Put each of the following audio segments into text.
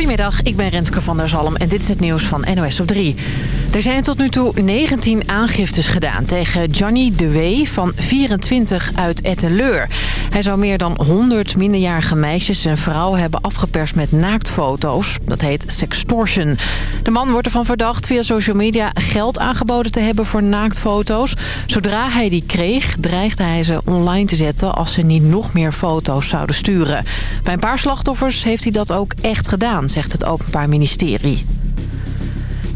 Goedemiddag, ik ben Renske van der Zalm en dit is het nieuws van NOS op 3. Er zijn tot nu toe 19 aangiftes gedaan tegen Johnny de Wee van 24 uit Etteleur. Hij zou meer dan 100 minderjarige meisjes en vrouwen hebben afgeperst met naaktfoto's. Dat heet sextortion. De man wordt ervan verdacht via social media geld aangeboden te hebben voor naaktfoto's. Zodra hij die kreeg, dreigde hij ze online te zetten als ze niet nog meer foto's zouden sturen. Bij een paar slachtoffers heeft hij dat ook echt gedaan, zegt het Openbaar Ministerie.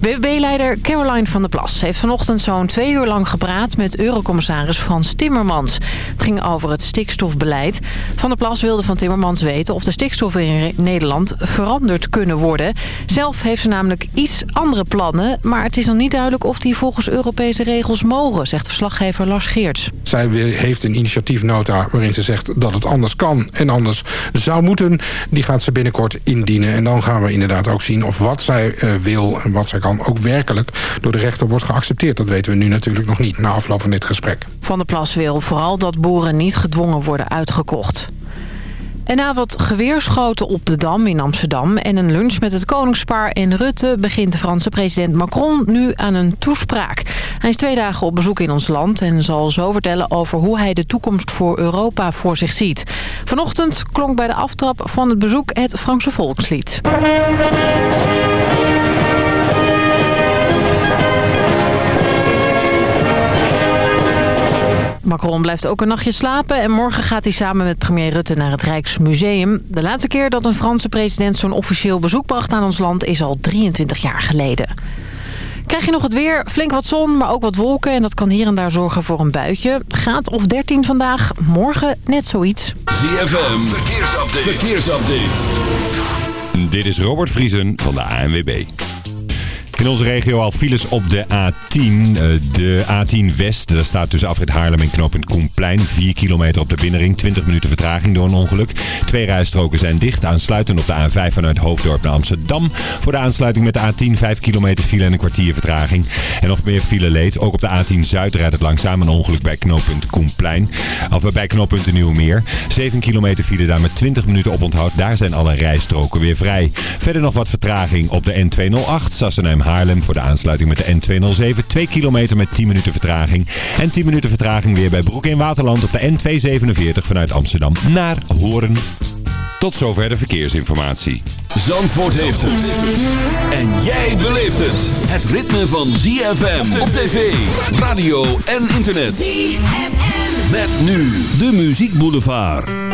BBB-leider Caroline van der Plas heeft vanochtend zo'n twee uur lang gepraat met eurocommissaris Frans Timmermans. Het ging over het stikstofbeleid. Van der Plas wilde van Timmermans weten of de stikstoffen in Nederland veranderd kunnen worden. Zelf heeft ze namelijk iets andere plannen, maar het is nog niet duidelijk of die volgens Europese regels mogen, zegt verslaggever Lars Geerts. Zij heeft een initiatiefnota waarin ze zegt dat het anders kan en anders zou moeten. Die gaat ze binnenkort indienen en dan gaan we inderdaad ook zien of wat zij uh, wil en wat zij kan ook werkelijk door de rechter wordt geaccepteerd. Dat weten we nu natuurlijk nog niet na afloop van dit gesprek. Van der Plas wil vooral dat boeren niet gedwongen worden uitgekocht. En na wat geweerschoten op de Dam in Amsterdam... en een lunch met het koningspaar en Rutte... begint de Franse president Macron nu aan een toespraak. Hij is twee dagen op bezoek in ons land... en zal zo vertellen over hoe hij de toekomst voor Europa voor zich ziet. Vanochtend klonk bij de aftrap van het bezoek het Franse volkslied. Macron blijft ook een nachtje slapen en morgen gaat hij samen met premier Rutte naar het Rijksmuseum. De laatste keer dat een Franse president zo'n officieel bezoek bracht aan ons land is al 23 jaar geleden. Krijg je nog het weer, flink wat zon, maar ook wat wolken en dat kan hier en daar zorgen voor een buitje. Gaat of 13 vandaag, morgen net zoiets. ZFM, verkeersupdate. verkeersupdate. Dit is Robert Vriesen van de ANWB. In onze regio al files op de A10. Eh, de A10 West, daar staat tussen afrit Haarlem en knooppunt Koenplein. 4 kilometer op de binnenring, 20 minuten vertraging door een ongeluk. Twee rijstroken zijn dicht, aansluitend op de A5 vanuit Hoofddorp naar Amsterdam. Voor de aansluiting met de A10 5 kilometer file en een kwartier vertraging. En nog meer file leed. Ook op de A10 Zuid rijdt het langzaam een ongeluk bij knooppunt Koenplein. Of bij knooppunt Nieuwmeer. 7 kilometer file daar met 20 minuten op onthoud. Daar zijn alle rijstroken weer vrij. Verder nog wat vertraging op de N208 Sassenheim Haarlem voor de aansluiting met de N207. 2 kilometer met 10 minuten vertraging. En 10 minuten vertraging weer bij Broek in Waterland op de N247 vanuit Amsterdam naar Hoorn. Tot zover de verkeersinformatie. Zandvoort heeft het. En jij beleeft het. Het ritme van ZFM op tv, radio en internet. ZFM. Met nu de Muziek Boulevard.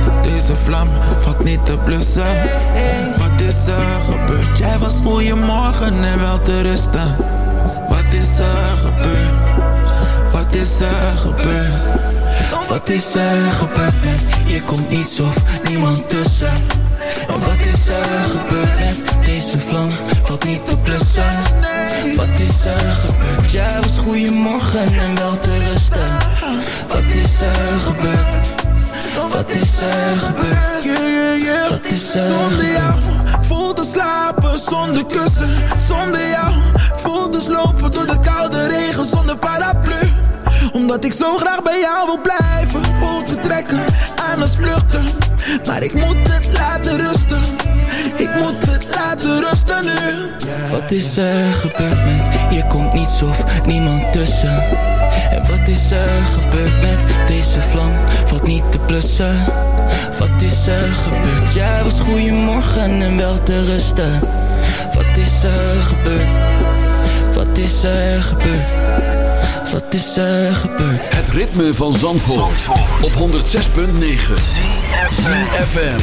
deze vlam? Valt niet te blussen Wat is er gebeurd? Jij was goeiemorgen en wel te rusten Wat is er gebeurd? Wat is er gebeurd? Wat is er gebeurd met Hier komt niets of niemand tussen En wat is er gebeurd met Deze vlam valt niet te blussen Wat is er gebeurd Jij was goeiemorgen en wel te rusten Wat is er gebeurd Wat is er gebeurd? Wat is er Zonder jou voel te slapen zonder kussen. Zonder jou voel te slopen door de koude regen zonder paraplu. Omdat ik zo graag bij jou wil blijven. Voel vertrekken, anders vluchten. Maar ik moet het laten rusten. Ik moet het laten rusten nu. Wat is er gebeurd met Hier komt niets of niemand tussen. En wat is er gebeurd met Deze vlam? Valt niet te blussen. Wat is er gebeurd? Jij was goeiemorgen en wel te rusten. Wat is er gebeurd? Wat is er gebeurd? Wat is er gebeurd? Het ritme van Zandvoort, op 106.9 FM.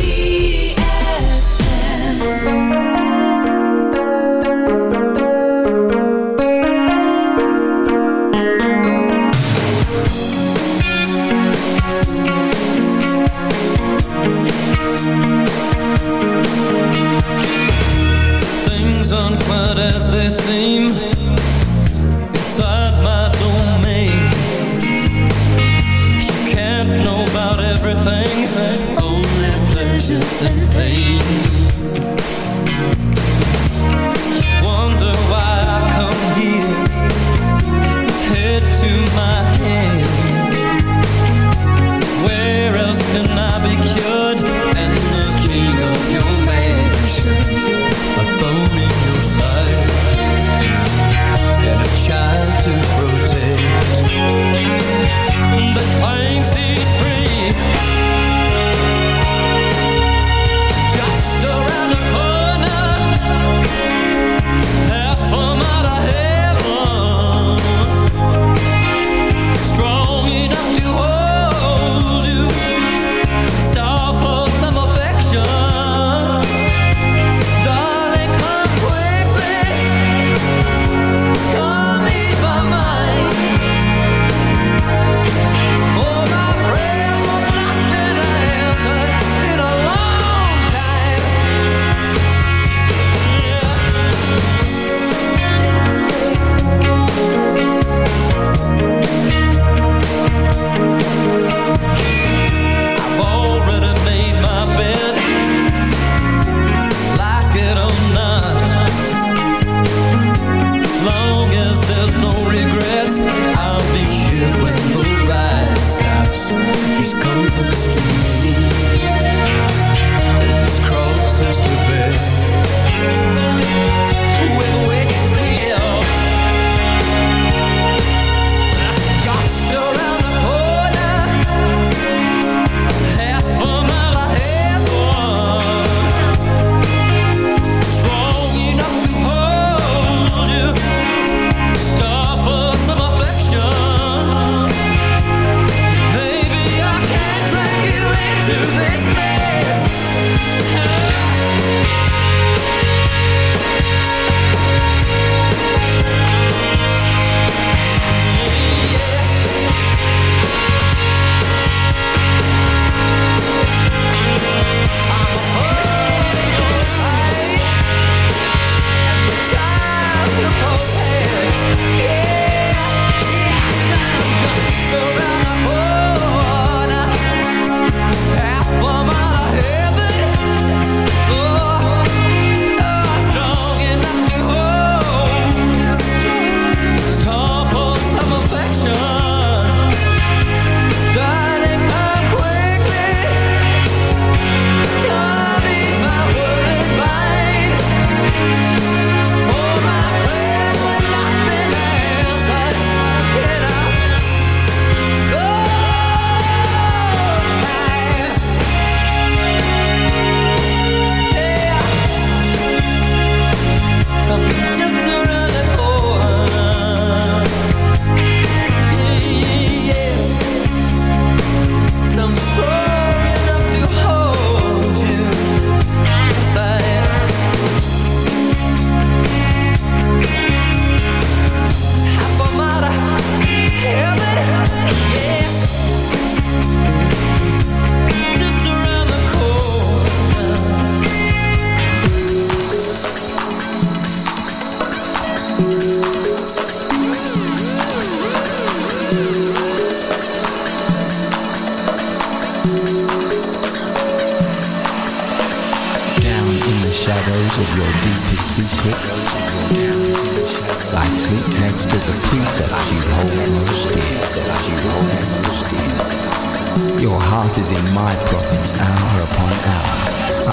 My province hour upon hour.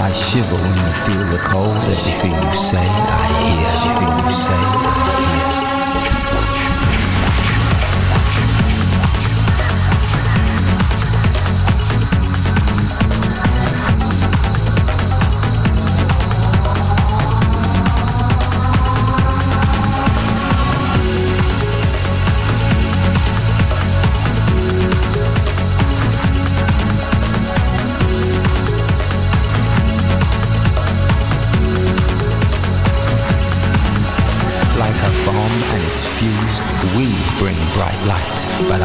I shiver when you feel the cold. Everything you say, I hear. Everything you say,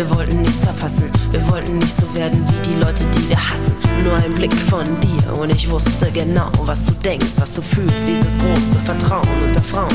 Wir wollten nichts verpassen, wir wollten nicht so werden wie die Leute, die wir hassen. Nur ein Blick von dir und ich wusste genau, was du denkst, was du fühlst. Dieses große Vertrauen unter Frauen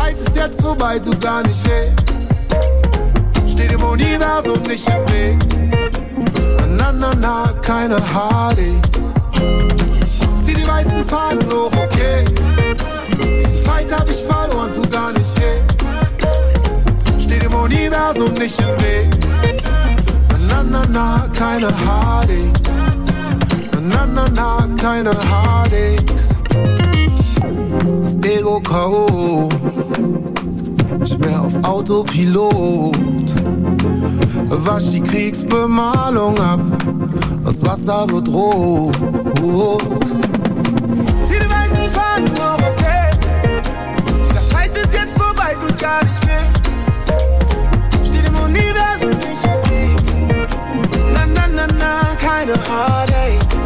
Fight ist jetzt vorbei, tut gar nicht weh. Steh dem Universum nicht im Weg. Na, na, na, keine Harleys. Zieh die weißen Fahnen hoch, okay. Diesen Fight hab ich verloren, tut gar nicht weh. Steh dem Universum nicht im Weg. Na, na, na, keine Harleys. Na, na, na, keine Harleys. Ego K.O. Nicht mehr auf Autopilot. Wasch die Kriegsbemalung ab. Das Wasser wird rot. Zieh die weißen Fahnen hoch, okay. Der Fight ist jetzt vorbei, tut gar nicht weh. Steht im Universum nicht im Weg. Na, na, na, na, keine Heartache.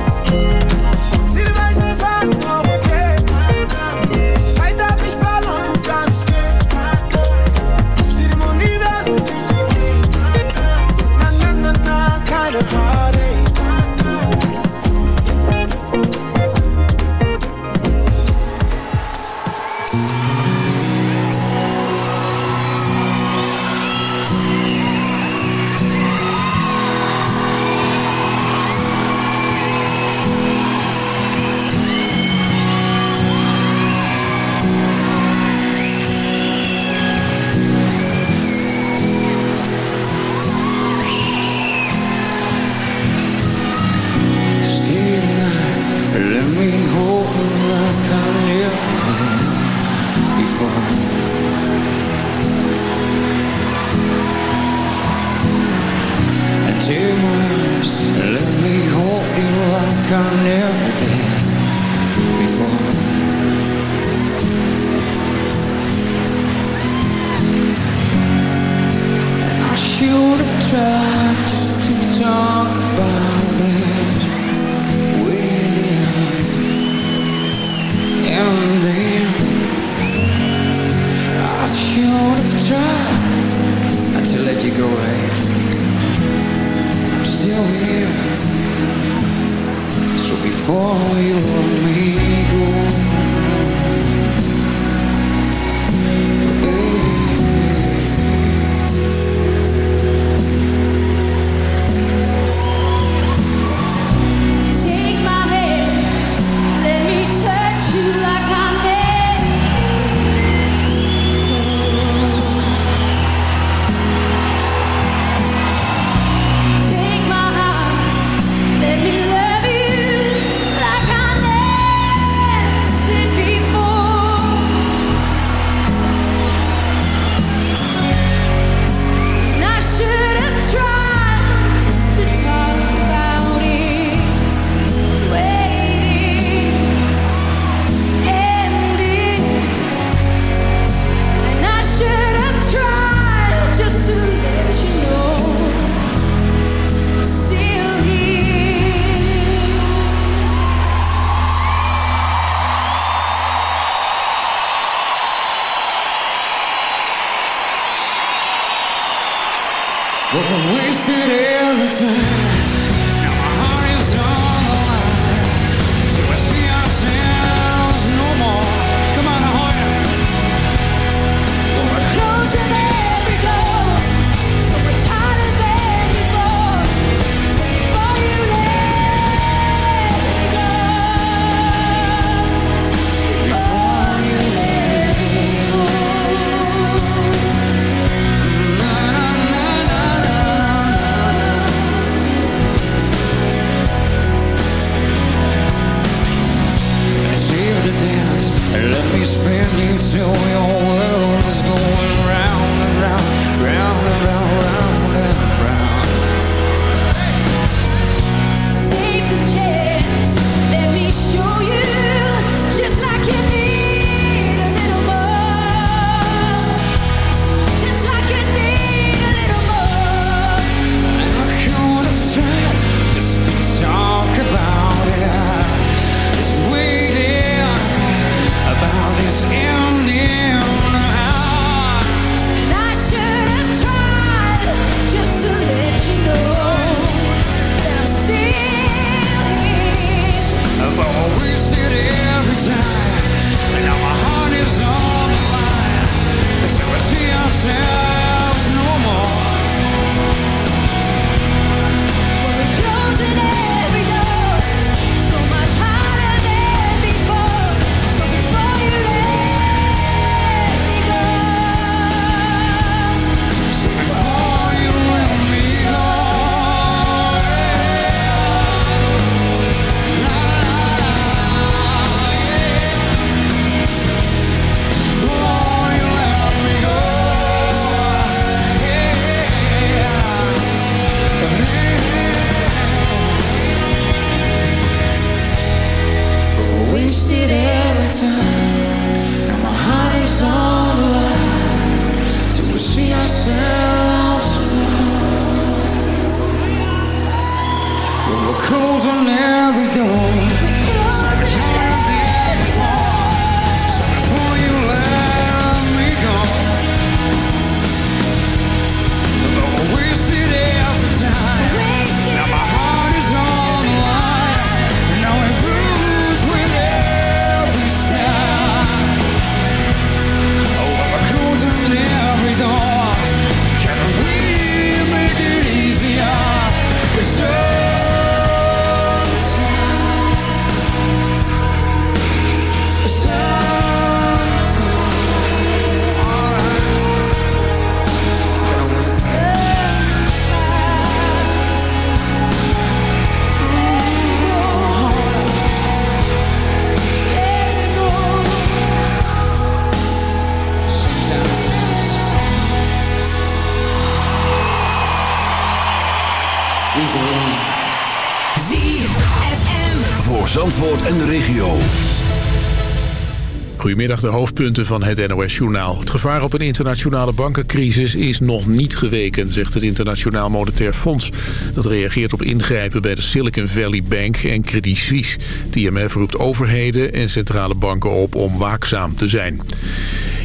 Goedemiddag, de hoofdpunten van het NOS-journaal. Het gevaar op een internationale bankencrisis is nog niet geweken, zegt het Internationaal Monetair Fonds. Dat reageert op ingrijpen bij de Silicon Valley Bank en Credit Suisse. Het IMF roept overheden en centrale banken op om waakzaam te zijn.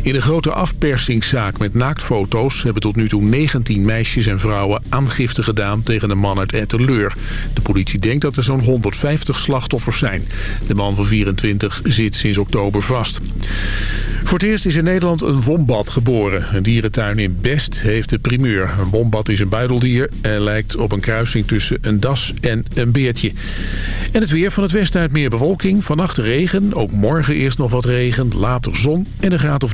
In een grote afpersingszaak met naaktfoto's hebben tot nu toe 19 meisjes en vrouwen aangifte gedaan tegen een man uit Etteleur. De politie denkt dat er zo'n 150 slachtoffers zijn. De man van 24 zit sinds oktober vast. Voor het eerst is in Nederland een wombat geboren. Een dierentuin in Best heeft de primeur. Een wombat is een buideldier en lijkt op een kruising tussen een das en een beertje. En het weer van het westen uit meer bewolking. Vannacht regen, ook morgen eerst nog wat regen, later zon en een graad of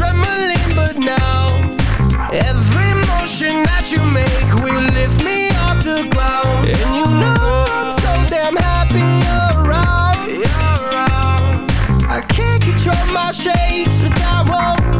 trembling, but now every motion that you make will lift me off the ground. And you know I'm so damn happy you're around. I can't control my shakes, but I won't.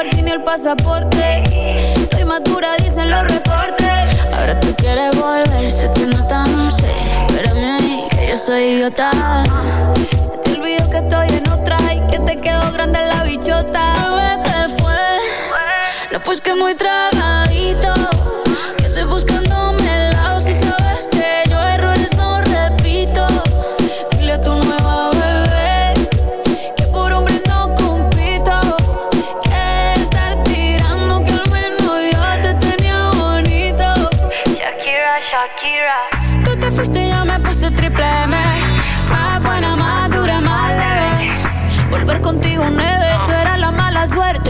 parking ni el pasaporte. Estoy madura, dicen los reportes. Ahora tú quieres volver, se te nota, no sé. Espérame ahí, que yo soy idiota. Se te olvidó que estoy en otra y que te quedó grande la bichota. Bebé, ¿qué fue? No, pues que muy tragadito, que estoy buscando